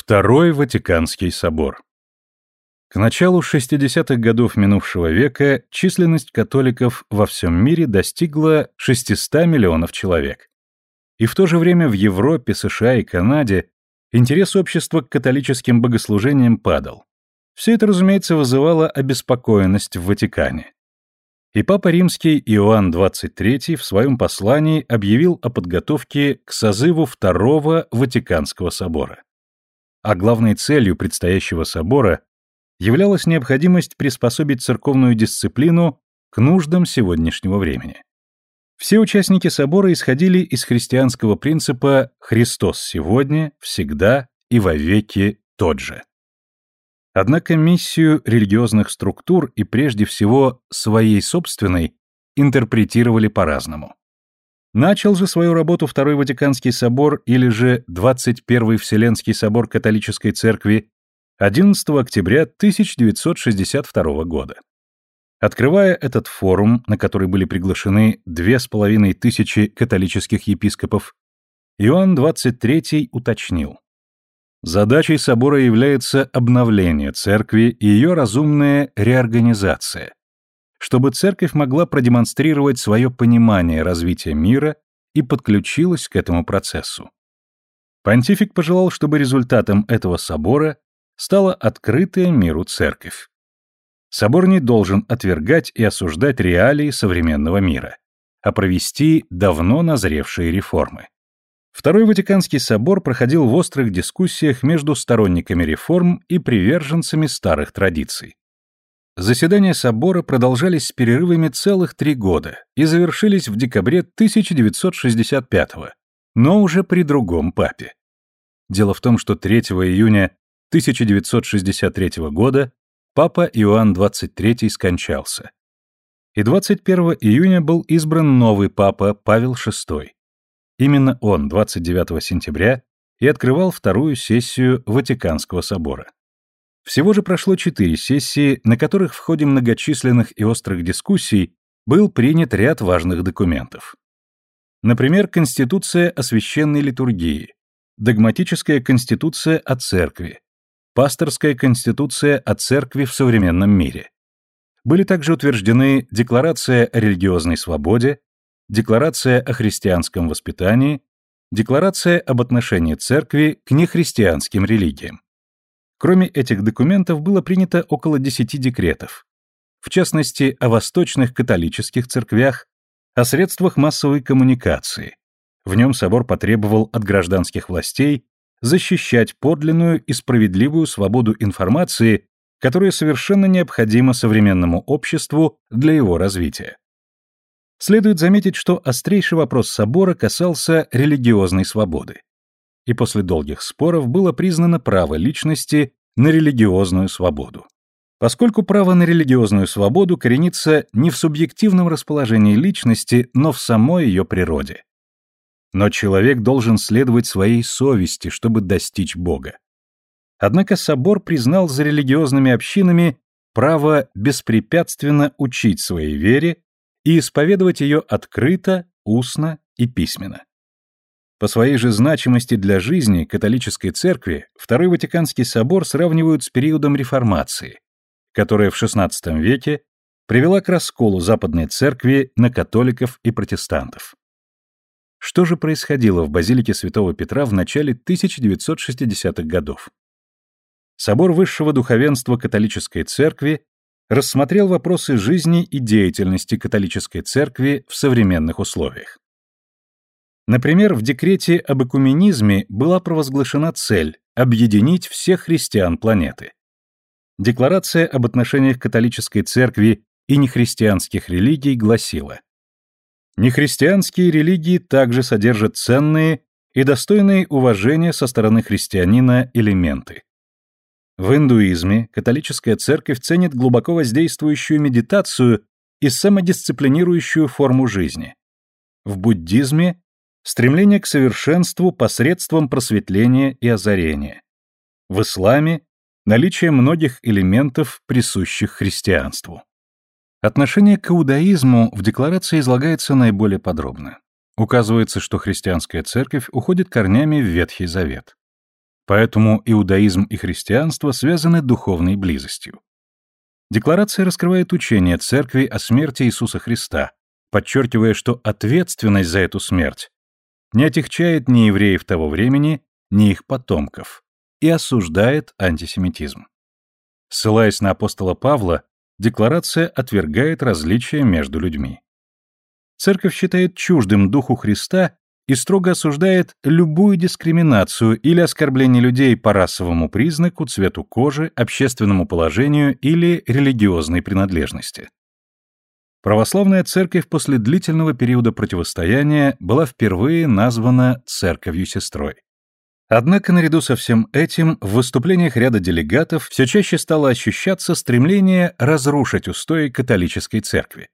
Второй Ватиканский собор К началу 60-х годов минувшего века численность католиков во всем мире достигла 600 миллионов человек. И в то же время в Европе, США и Канаде интерес общества к католическим богослужениям падал. Все это, разумеется, вызывало обеспокоенность в Ватикане. И Папа Римский Иоанн XXIII в своем послании объявил о подготовке к созыву Второго Ватиканского собора а главной целью предстоящего собора являлась необходимость приспособить церковную дисциплину к нуждам сегодняшнего времени. Все участники собора исходили из христианского принципа «Христос сегодня, всегда и вовеки тот же». Однако миссию религиозных структур и прежде всего своей собственной интерпретировали по-разному. Начал же свою работу Второй Ватиканский собор или же 21-й Вселенский собор католической церкви 11 октября 1962 года. Открывая этот форум, на который были приглашены две с половиной тысячи католических епископов, Иоанн XXIII уточнил. Задачей собора является обновление церкви и ее разумная реорганизация, чтобы церковь могла продемонстрировать свое понимание развития мира и подключилась к этому процессу. Понтифик пожелал, чтобы результатом этого собора стала открытая миру церковь. Собор не должен отвергать и осуждать реалии современного мира, а провести давно назревшие реформы. Второй Ватиканский собор проходил в острых дискуссиях между сторонниками реформ и приверженцами старых традиций. Заседания собора продолжались с перерывами целых три года и завершились в декабре 1965 но уже при другом папе. Дело в том, что 3 июня 1963 года папа Иоанн XXIII скончался. И 21 июня был избран новый папа Павел VI. Именно он 29 сентября и открывал вторую сессию Ватиканского собора. Всего же прошло четыре сессии, на которых в ходе многочисленных и острых дискуссий был принят ряд важных документов. Например, Конституция о священной литургии, Догматическая конституция о церкви, Пасторская конституция о церкви в современном мире. Были также утверждены Декларация о религиозной свободе, Декларация о христианском воспитании, Декларация об отношении церкви к нехристианским религиям. Кроме этих документов было принято около десяти декретов. В частности, о восточных католических церквях, о средствах массовой коммуникации. В нем собор потребовал от гражданских властей защищать подлинную и справедливую свободу информации, которая совершенно необходима современному обществу для его развития. Следует заметить, что острейший вопрос собора касался религиозной свободы и после долгих споров было признано право личности на религиозную свободу. Поскольку право на религиозную свободу коренится не в субъективном расположении личности, но в самой ее природе. Но человек должен следовать своей совести, чтобы достичь Бога. Однако собор признал за религиозными общинами право беспрепятственно учить своей вере и исповедовать ее открыто, устно и письменно. По своей же значимости для жизни католической церкви Второй Ватиканский собор сравнивают с периодом реформации, которая в XVI веке привела к расколу Западной церкви на католиков и протестантов. Что же происходило в базилике Святого Петра в начале 1960-х годов? Собор высшего духовенства католической церкви рассмотрел вопросы жизни и деятельности католической церкви в современных условиях. Например, в декрете об экуменизме была провозглашена цель объединить всех христиан планеты. Декларация об отношениях католической церкви и нехристианских религий гласила Нехристианские религии также содержат ценные и достойные уважения со стороны христианина элементы. В индуизме католическая церковь ценит глубоко воздействующую медитацию и самодисциплинирующую форму жизни. В буддизме стремление к совершенству посредством просветления и озарения. В исламе – наличие многих элементов, присущих христианству. Отношение к иудаизму в декларации излагается наиболее подробно. Указывается, что христианская церковь уходит корнями в Ветхий Завет. Поэтому иудаизм и христианство связаны духовной близостью. Декларация раскрывает учение церкви о смерти Иисуса Христа, подчеркивая, что ответственность за эту смерть не отягчает ни евреев того времени, ни их потомков, и осуждает антисемитизм. Ссылаясь на апостола Павла, декларация отвергает различия между людьми. Церковь считает чуждым духу Христа и строго осуждает любую дискриминацию или оскорбление людей по расовому признаку, цвету кожи, общественному положению или религиозной принадлежности. Православная церковь после длительного периода противостояния была впервые названа церковью-сестрой. Однако наряду со всем этим в выступлениях ряда делегатов все чаще стало ощущаться стремление разрушить устои католической церкви.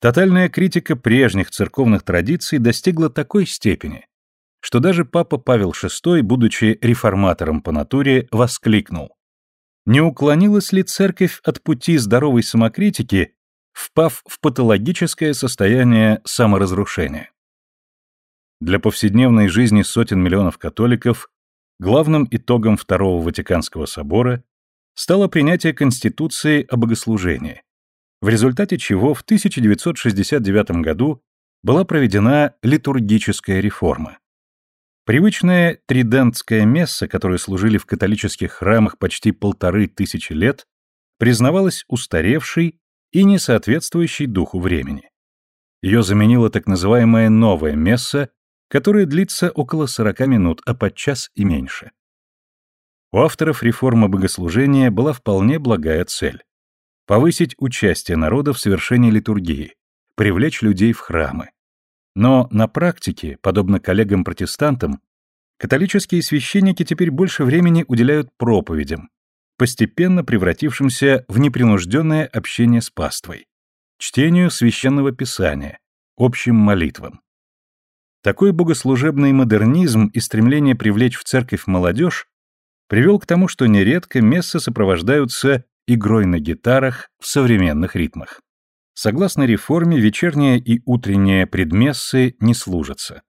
Тотальная критика прежних церковных традиций достигла такой степени, что даже папа Павел VI, будучи реформатором по натуре, воскликнул. Не уклонилась ли церковь от пути здоровой самокритики, впав в патологическое состояние саморазрушения? Для повседневной жизни сотен миллионов католиков главным итогом Второго Ватиканского собора стало принятие Конституции о богослужении, в результате чего в 1969 году была проведена литургическая реформа. Привычная тридентская месса, которую служили в католических храмах почти полторы тысячи лет, признавалась устаревшей и не соответствующей духу времени. Ее заменила так называемая новая месса, которая длится около 40 минут, а подчас и меньше. У авторов реформы богослужения была вполне благая цель повысить участие народа в совершении литургии, привлечь людей в храмы. Но на практике, подобно коллегам-протестантам, католические священники теперь больше времени уделяют проповедям, постепенно превратившимся в непринужденное общение с паствой, чтению священного писания, общим молитвам. Такой богослужебный модернизм и стремление привлечь в церковь молодежь привел к тому, что нередко мессы сопровождаются игрой на гитарах в современных ритмах. Согласно реформе, вечерние и утренние предмессы не служатся.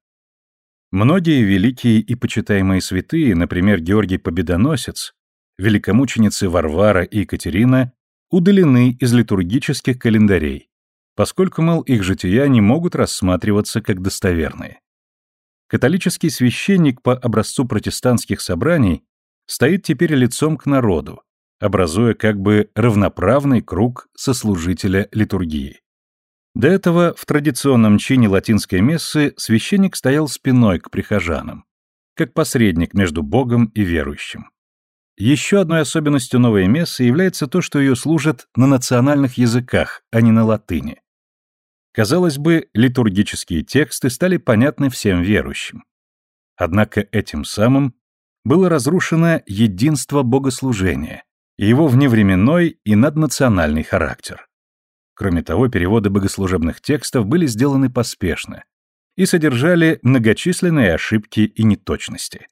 Многие великие и почитаемые святые, например, Георгий Победоносец, великомученицы Варвара и Екатерина, удалены из литургических календарей, поскольку, мол, их жития не могут рассматриваться как достоверные. Католический священник по образцу протестантских собраний стоит теперь лицом к народу, образуя как бы равноправный круг сослужителя литургии. До этого в традиционном чине латинской мессы священник стоял спиной к прихожанам, как посредник между Богом и верующим. Еще одной особенностью новой мессы является то, что ее служат на национальных языках, а не на латыни. Казалось бы, литургические тексты стали понятны всем верующим. Однако этим самым было разрушено единство богослужения, и его вневременной и наднациональный характер. Кроме того, переводы богослужебных текстов были сделаны поспешно и содержали многочисленные ошибки и неточности.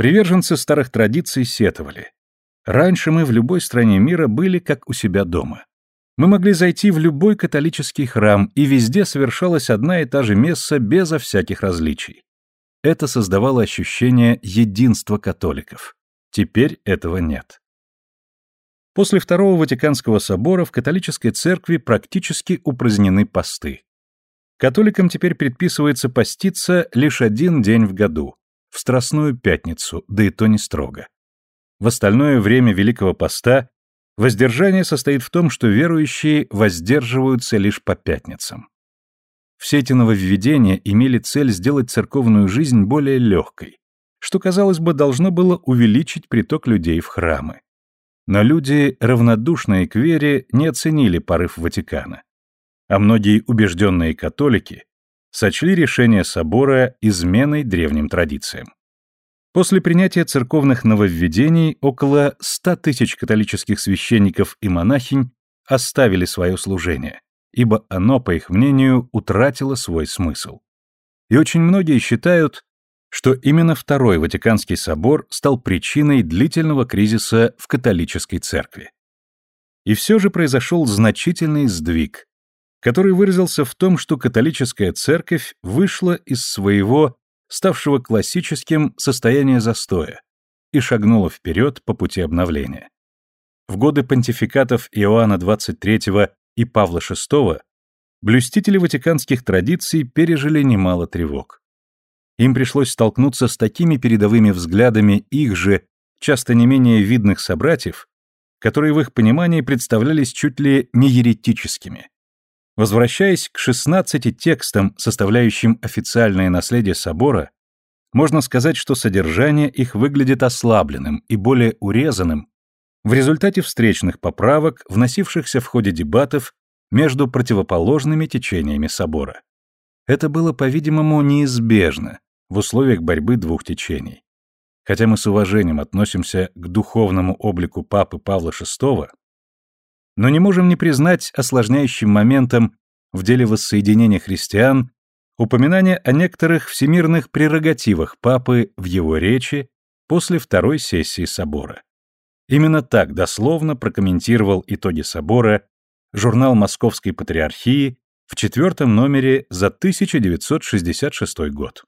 Приверженцы старых традиций сетовали. Раньше мы в любой стране мира были как у себя дома. Мы могли зайти в любой католический храм, и везде совершалась одна и та же месса безо всяких различий. Это создавало ощущение единства католиков. Теперь этого нет. После Второго Ватиканского собора в католической церкви практически упразднены посты. Католикам теперь предписывается поститься лишь один день в году, в Страстную Пятницу, да и то не строго. В остальное время Великого Поста воздержание состоит в том, что верующие воздерживаются лишь по пятницам. Все эти нововведения имели цель сделать церковную жизнь более легкой, что, казалось бы, должно было увеличить приток людей в храмы. Но люди, равнодушные к вере, не оценили порыв Ватикана. А многие убежденные католики сочли решение собора изменой древним традициям. После принятия церковных нововведений около 100 тысяч католических священников и монахинь оставили свое служение, ибо оно, по их мнению, утратило свой смысл. И очень многие считают, что именно Второй Ватиканский собор стал причиной длительного кризиса в католической церкви. И все же произошел значительный сдвиг, который выразился в том, что католическая церковь вышла из своего ставшего классическим состояние застоя, и шагнуло вперед по пути обновления. В годы понтификатов Иоанна XXIII и Павла VI блюстители ватиканских традиций пережили немало тревог. Им пришлось столкнуться с такими передовыми взглядами их же, часто не менее видных собратьев, которые в их понимании представлялись чуть ли не еретическими. Возвращаясь к 16 текстам, составляющим официальное наследие собора, можно сказать, что содержание их выглядит ослабленным и более урезанным в результате встречных поправок, вносившихся в ходе дебатов между противоположными течениями собора. Это было, по-видимому, неизбежно в условиях борьбы двух течений. Хотя мы с уважением относимся к духовному облику папы Павла VI, но не можем не признать осложняющим моментом в деле воссоединения христиан упоминание о некоторых всемирных прерогативах папы в его речи после второй сессии собора. Именно так дословно прокомментировал итоги собора журнал Московской Патриархии в четвертом номере за 1966 год.